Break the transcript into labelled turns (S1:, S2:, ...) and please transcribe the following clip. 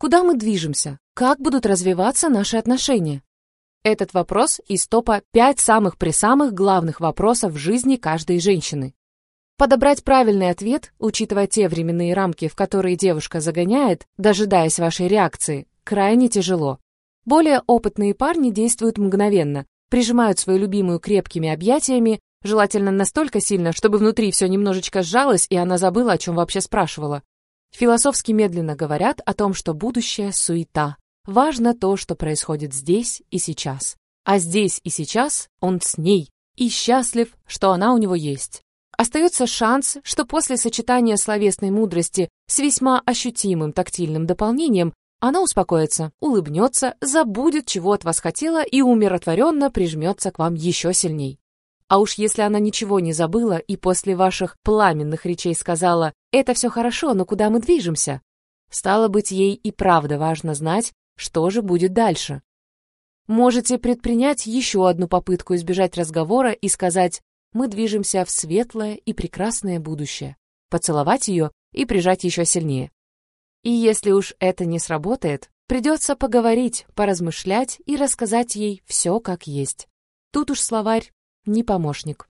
S1: Куда мы движемся? Как будут развиваться наши отношения? Этот вопрос из топа 5 самых-пресамых главных вопросов в жизни каждой женщины. Подобрать правильный ответ, учитывая те временные рамки, в которые девушка загоняет, дожидаясь вашей реакции, крайне тяжело. Более опытные парни действуют мгновенно, прижимают свою любимую крепкими объятиями, желательно настолько сильно, чтобы внутри все немножечко сжалось, и она забыла, о чем вообще спрашивала. Философски медленно говорят о том, что будущее — суета. Важно то, что происходит здесь и сейчас. А здесь и сейчас он с ней и счастлив, что она у него есть. Остается шанс, что после сочетания словесной мудрости с весьма ощутимым тактильным дополнением она успокоится, улыбнется, забудет, чего от вас хотела и умиротворенно прижмется к вам еще сильней. А уж если она ничего не забыла и после ваших пламенных речей сказала «это все хорошо, но куда мы движемся?», стало быть, ей и правда важно знать, что же будет дальше. Можете предпринять еще одну попытку избежать разговора и сказать «мы движемся в светлое и прекрасное будущее», поцеловать ее и прижать еще сильнее. И если уж это не сработает, придется поговорить, поразмышлять и рассказать ей все как есть. Тут уж словарь не помощник.